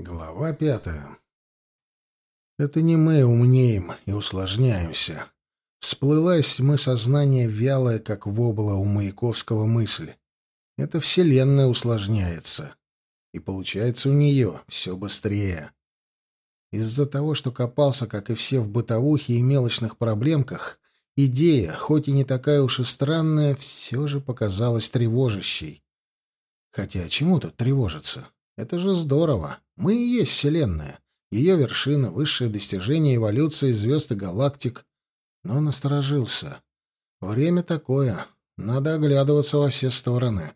Глава пятая. Это не мы умнеем и усложняемся. Всплыла тьмы сознание вялое, как вобла у Маяковского мысль. Это Вселенная усложняется. И получается у нее все быстрее. Из-за того, что копался, как и все в бытовухе и мелочных проблемках, идея, хоть и не такая уж и странная, все же показалась тревожащей. Хотя чему тут тревожиться? Это же здорово. Мы и есть Вселенная. Ее вершина, высшее достижение эволюции звезд и галактик. Но насторожился. Время такое. Надо оглядываться во все стороны.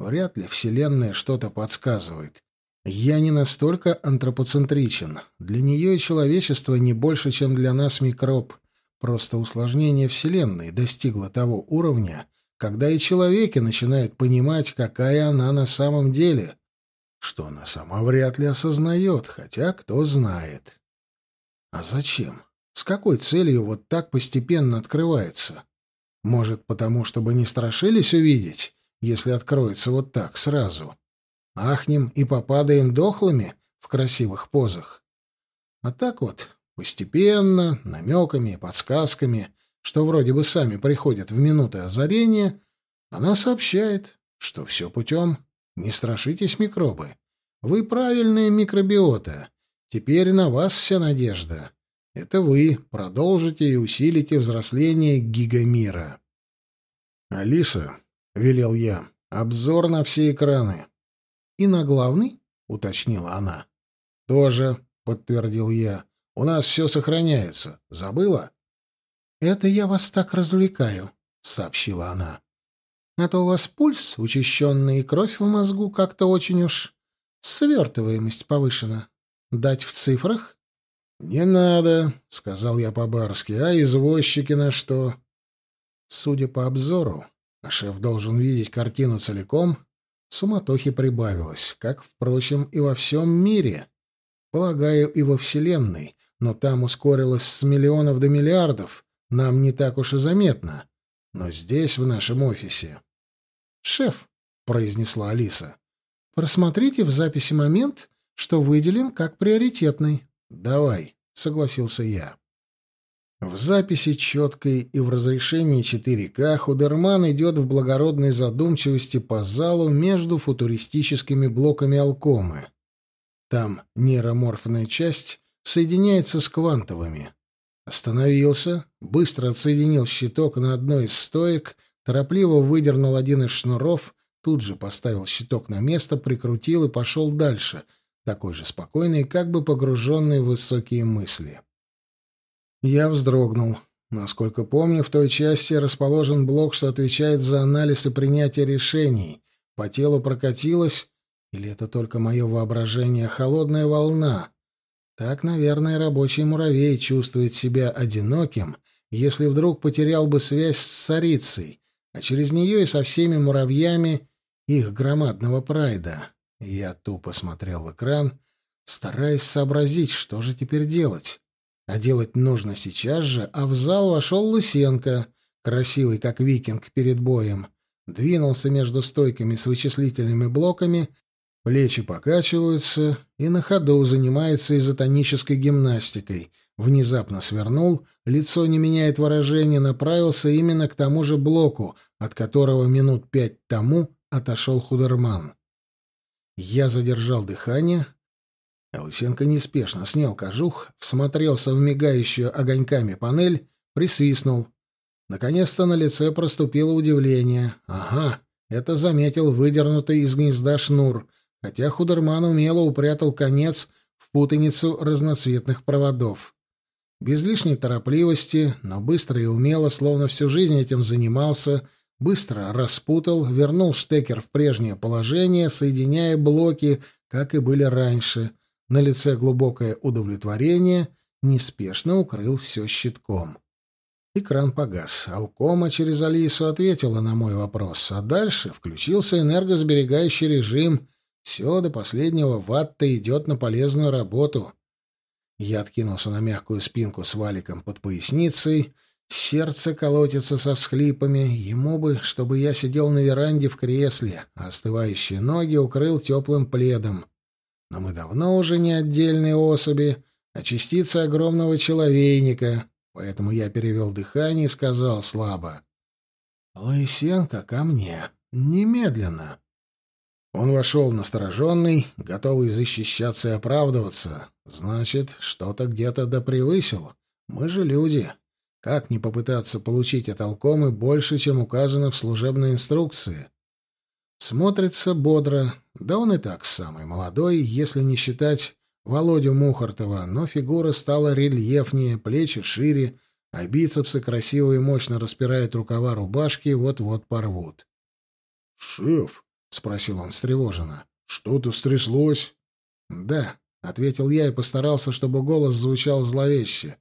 Вряд ли Вселенная что-то подсказывает. Я не настолько антропоцентричен. Для нее и человечество не больше, чем для нас микроб. Просто усложнение Вселенной достигло того уровня, когда и человеки начинают понимать, какая она на самом деле — что она сама вряд ли осознает, хотя кто знает. А зачем? С какой целью вот так постепенно открывается? Может, потому, чтобы не страшились увидеть, если откроется вот так сразу? Ахнем и попадаем дохлыми в красивых позах. А так вот, постепенно, намеками подсказками, что вроде бы сами приходят в минуты озарения, она сообщает, что все путем не страшитесь, микробы. Вы правильные микробиота. Теперь на вас вся надежда. Это вы продолжите и усилите взросление гигамира. «Алиса», — велел я, — «обзор на все экраны». «И на главный?» — уточнила она. «Тоже», — подтвердил я. «У нас все сохраняется. Забыла?» «Это я вас так развлекаю», — сообщила она. А то у вас пульс учащенный и кровь в мозгу как-то очень уж... Свертываемость повышена. Дать в цифрах? — Не надо, — сказал я по-барски. — А извозчики на что? Судя по обзору, а шеф должен видеть картину целиком, суматохи прибавилось, как, впрочем, и во всем мире. Полагаю, и во Вселенной, но там ускорилось с миллионов до миллиардов, нам не так уж и заметно. Но здесь, в нашем офисе, «Шеф», — произнесла Алиса, — «просмотрите в записи момент, что выделен как приоритетный». «Давай», — согласился я. В записи четкой и в разрешении 4К Худерман идет в благородной задумчивости по залу между футуристическими блоками Алкомы. Там нейроморфная часть соединяется с квантовыми. Остановился, быстро отсоединил щиток на одной из стоек Торопливо выдернул один из шнуров, тут же поставил щиток на место, прикрутил и пошел дальше, такой же спокойный, как бы погруженный в высокие мысли. Я вздрогнул. Насколько помню, в той части расположен блок, что отвечает за анализ и принятие решений. По телу прокатилась, или это только мое воображение, холодная волна. Так, наверное, рабочий муравей чувствует себя одиноким, если вдруг потерял бы связь с царицей, а через нее и со всеми муравьями их громадного прайда. Я тупо смотрел в экран, стараясь сообразить, что же теперь делать. А делать нужно сейчас же, а в зал вошел Лысенко, красивый как викинг перед боем, двинулся между стойками с вычислительными блоками, плечи покачиваются и на ходу занимается изотонической гимнастикой — Внезапно свернул, лицо не меняет выражения, направился именно к тому же блоку, от которого минут пять тому отошел Худерман. Я задержал дыхание. Лысенко неспешно снял кожух, всмотрелся в мигающую огоньками панель, присвистнул. Наконец-то на лице проступило удивление. Ага, это заметил выдернутый из гнезда шнур, хотя Худерман умело упрятал конец в путаницу разноцветных проводов. Без лишней торопливости, но быстро и умело, словно всю жизнь этим занимался, быстро распутал, вернул штекер в прежнее положение, соединяя блоки, как и были раньше. На лице глубокое удовлетворение, неспешно укрыл все щитком. Экран погас. Алкома через Алису ответила на мой вопрос, а дальше включился энергосберегающий режим. Все до последнего ватта идет на полезную работу. Я откинулся на мягкую спинку с валиком под поясницей. Сердце колотится со всхлипами. Ему бы, чтобы я сидел на веранде в кресле, а остывающие ноги укрыл теплым пледом. Но мы давно уже не отдельные особи, а частицы огромного человейника, поэтому я перевел дыхание и сказал слабо. «Лысенко ко мне. Немедленно». Он вошел настороженный, готовый защищаться и оправдываться. Значит, что-то где-то допревысил. Мы же люди. Как не попытаться получить от Алкомы больше, чем указано в служебной инструкции? Смотрится бодро, да он и так самый молодой, если не считать Володю Мухартова, но фигура стала рельефнее, плечи шире, а бицепсы красиво и мощно распирают рукава рубашки, вот-вот порвут. «Шеф», — спросил он встревоженно, — «что-то стряслось?» «Да», — ответил я и постарался, чтобы голос звучал зловеще.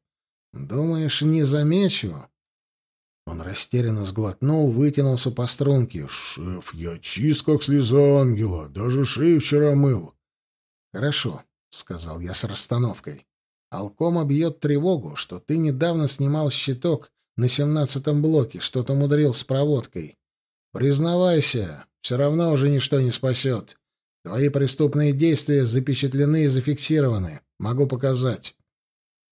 «Думаешь, не замечу?» Он растерянно сглотнул, вытянулся по струнке. «Шеф, я чист, как слеза ангела. Даже шею вчера мыл». «Хорошо», — сказал я с расстановкой. «Алкома бьет тревогу, что ты недавно снимал щиток на семнадцатом блоке, что-то мудрил с проводкой. Признавайся, все равно уже ничто не спасет. Твои преступные действия запечатлены и зафиксированы. Могу показать».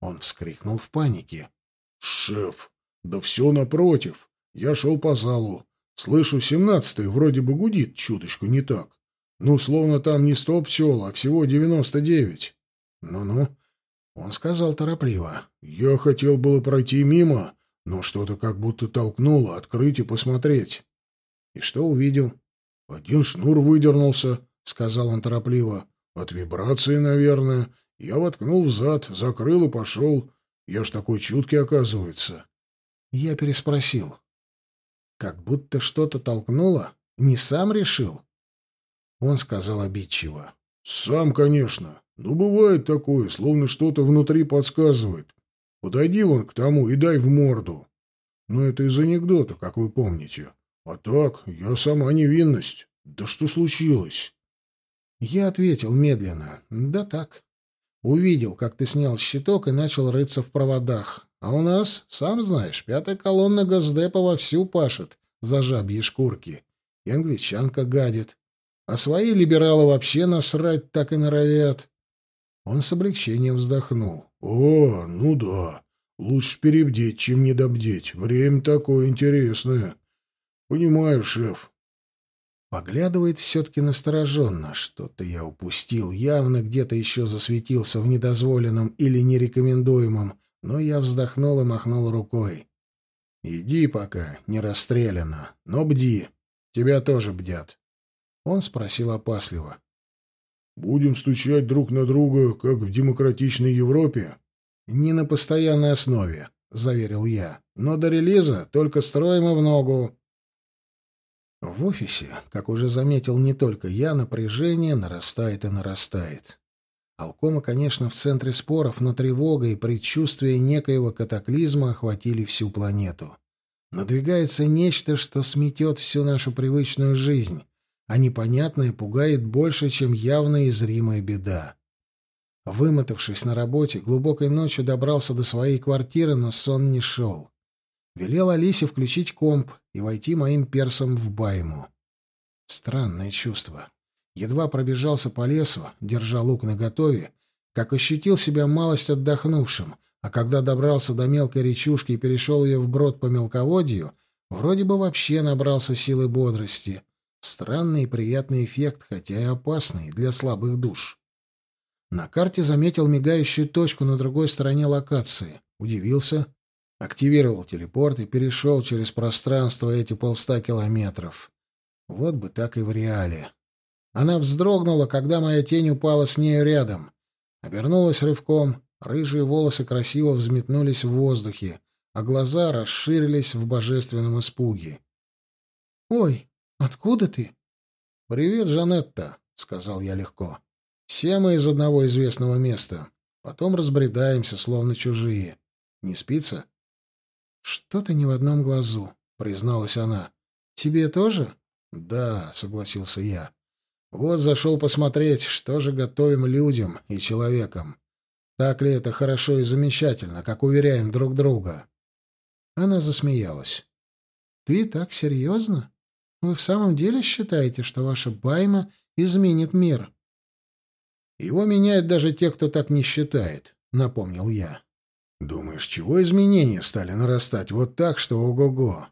Он вскрикнул в панике. «Шеф, да все напротив. Я шел по залу. Слышу, семнадцатый вроде бы гудит чуточку не так. Ну, словно там не сто пчел, а всего девяносто девять. Ну-ну. Он сказал торопливо. Я хотел было пройти мимо, но что-то как будто толкнуло, открыть и посмотреть. И что увидел? Один шнур выдернулся, — сказал он торопливо. От вибрации, наверное. Я воткнул в зад, закрыл и пошел. Я ж такой чуткий, оказывается. Я переспросил. Как будто что-то толкнуло? Не сам решил? Он сказал обидчиво. Сам, конечно. Но бывает такое, словно что-то внутри подсказывает. Подойди вон к тому и дай в морду. Но это из анекдота, как вы помните. А так, я сама невинность. Да что случилось? Я ответил медленно. Да так. Увидел, как ты снял щиток и начал рыться в проводах. А у нас, сам знаешь, пятая колонна Госдепа вовсю пашет за жабьи шкурки. И англичанка гадит. А свои либералы вообще насрать так и норовят. Он с облегчением вздохнул. «О, ну да. Лучше перебдеть, чем недобдеть. Время такое интересное. Понимаю, шеф. Поглядывает все-таки настороженно. Что-то я упустил. Явно где-то еще засветился в недозволенном или нерекомендуемом. Но я вздохнул и махнул рукой. «Иди пока, не расстреляно. Но бди. Тебя тоже бдят». Он спросил опасливо. «Будем стучать друг на друга, как в демократичной Европе?» «Не на постоянной основе», — заверил я. «Но до релиза только строим и в ногу». В офисе, как уже заметил не только я, напряжение нарастает и нарастает. Алкома, конечно, в центре споров, но тревога и предчувствие некоего катаклизма охватили всю планету. Надвигается нечто, что сметет всю нашу привычную жизнь, а непонятное пугает больше, чем явная и зримая беда. Вымотавшись на работе, глубокой ночью добрался до своей квартиры, но сон не шел. Велел Алисе включить комп и войти моим персом в байму. Странное чувство. Едва пробежался по лесу, держа лук наготове, как ощутил себя малость отдохнувшим, а когда добрался до мелкой речушки и перешел ее вброд по мелководью, вроде бы вообще набрался силы бодрости. Странный и приятный эффект, хотя и опасный для слабых душ. На карте заметил мигающую точку на другой стороне локации. Удивился, Активировал телепорт и перешел через пространство эти полста километров. Вот бы так и в реале. Она вздрогнула, когда моя тень упала с нею рядом. Обернулась рывком, рыжие волосы красиво взметнулись в воздухе, а глаза расширились в божественном испуге. «Ой, откуда ты?» «Привет, Жанетта», — сказал я легко. «Все мы из одного известного места. Потом разбредаемся, словно чужие. Не спится?» «Что-то не в одном глазу», — призналась она. «Тебе тоже?» «Да», — согласился я. «Вот зашел посмотреть, что же готовим людям и человекам. Так ли это хорошо и замечательно, как уверяем друг друга?» Она засмеялась. «Ты так серьезно? Вы в самом деле считаете, что ваша байма изменит мир?» Его меняют даже те, кто так не считает, — напомнил я. Думаешь, чего изменения стали нарастать вот так, что ого-го?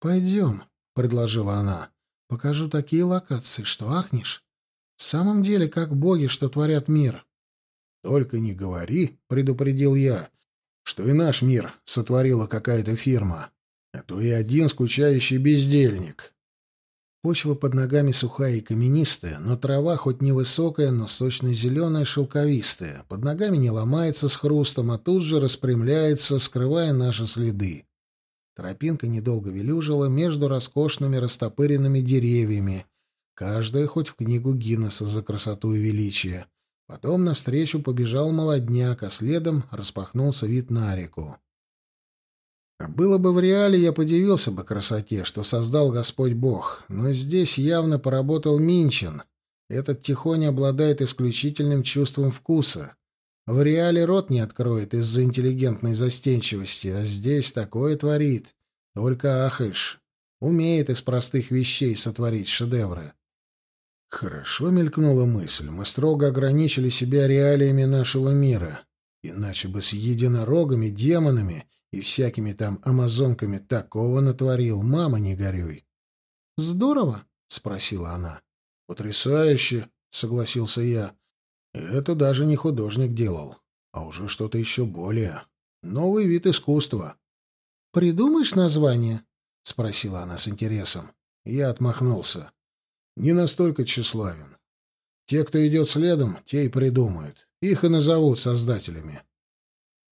Пойдем, — предложила она. Покажу такие локации, что ахнешь. В самом деле, как боги, что творят мир. Только не говори, — предупредил я, — что и наш мир сотворила какая-то фирма, а то и один скучающий бездельник. Почва под ногами сухая и каменистая, но трава хоть невысокая, но сочно-зеленая, шелковистая. Под ногами не ломается с хрустом, а тут же распрямляется, скрывая наши следы. Тропинка недолго велюжила между роскошными растопыренными деревьями, каждая хоть в книгу Гиннесса за красоту и величие. Потом навстречу побежал молодняк, а следом распахнулся вид на реку. Было бы в реале, я подивился бы красоте, что создал Господь Бог, но здесь явно поработал Минчин. Этот тихоня обладает исключительным чувством вкуса. В реале рот не откроет из-за интеллигентной застенчивости, а здесь такое творит. Только ахаешь. Умеет из простых вещей сотворить шедевры. Хорошо мелькнула мысль. Мы строго ограничили себя реалиями нашего мира. Иначе бы с единорогами, демонами и всякими там амазонками такого натворил, мама, не горюй. — Здорово? — спросила она. — Потрясающе, — согласился я. Это даже не художник делал, а уже что-то еще более. Новый вид искусства. — Придумаешь название? — спросила она с интересом. Я отмахнулся. Не настолько тщеславен. Те, кто идет следом, те и придумают. Их и назовут создателями.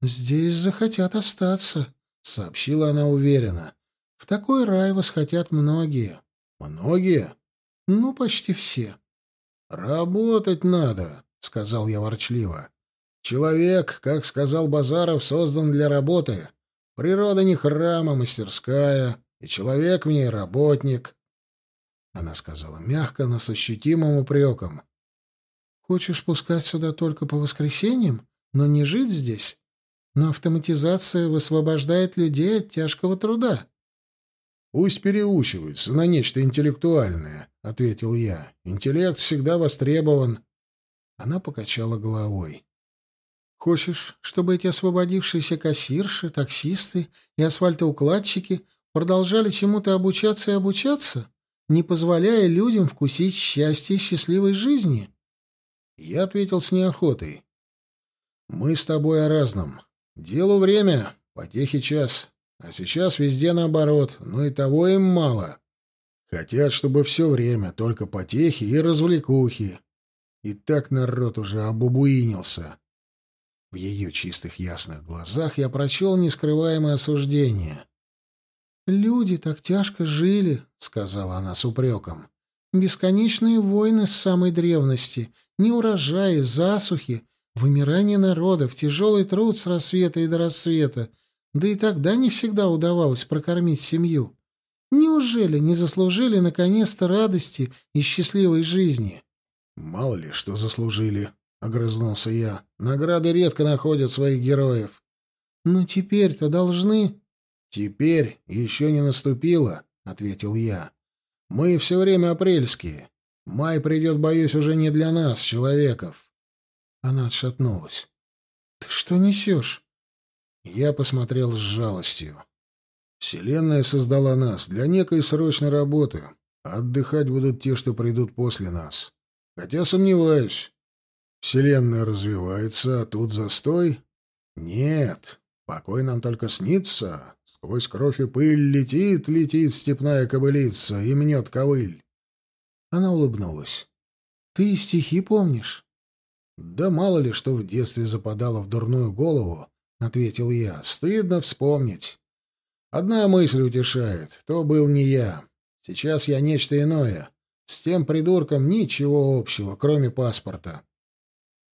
«Здесь захотят остаться», — сообщила она уверенно. «В такой рай восхотят многие». «Многие?» «Ну, почти все». «Работать надо», — сказал я ворчливо. «Человек, как сказал Базаров, создан для работы. Природа не храм, мастерская, и человек в ней работник». Она сказала мягко, но с ощутимым упреком. «Хочешь пускать сюда только по воскресеньям, но не жить здесь? Но автоматизация высвобождает людей от тяжкого труда. «Пусть переучиваются на нечто интеллектуальное», — ответил я. «Интеллект всегда востребован». Она покачала головой. «Хочешь, чтобы эти освободившиеся кассирши, таксисты и асфальтоукладчики продолжали чему-то обучаться и обучаться, не позволяя людям вкусить счастье счастливой жизни?» Я ответил с неохотой. «Мы с тобой о разном. Делу время, потехи час. А сейчас везде наоборот, но и того им мало. Хотят, чтобы все время только потехи и развлекухи. И так народ уже обубуинился. В ее чистых ясных глазах я прочел нескрываемое осуждение. «Люди так тяжко жили», — сказала она с упреком. «Бесконечные войны с самой древности, неурожаи, засухи, Вымирание народов, тяжелый труд с рассвета и до рассвета, да и тогда не всегда удавалось прокормить семью. Неужели не заслужили наконец-то радости и счастливой жизни? — Мало ли, что заслужили, — огрызнулся я. — Награды редко находят своих героев. — Но теперь-то должны... — Теперь еще не наступило, — ответил я. — Мы все время апрельские. Май придет, боюсь, уже не для нас, человеков. Она отшатнулась. «Ты что несешь?» Я посмотрел с жалостью. Вселенная создала нас для некой срочной работы, отдыхать будут те, что придут после нас. Хотя сомневаюсь. Вселенная развивается, а тут застой? Нет, покой нам только снится. Сквозь кровь и пыль летит, летит степная кобылица и мнет ковыль. Она улыбнулась. «Ты стихи помнишь?» «Да мало ли что в детстве западало в дурную голову», — ответил я. «Стыдно вспомнить. Одна мысль утешает. То был не я. Сейчас я нечто иное. С тем придурком ничего общего, кроме паспорта».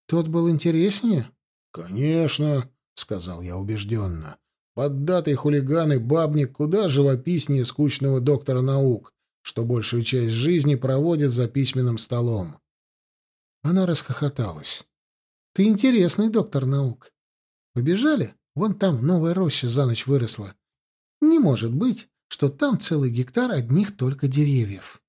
«Тот был интереснее?» «Конечно», — сказал я убежденно. «Поддатый хулиган и бабник куда живописнее скучного доктора наук, что большую часть жизни проводит за письменным столом. Она расхохоталась. «Ты интересный доктор наук. Побежали? Вон там новая роща за ночь выросла. Не может быть, что там целый гектар одних только деревьев».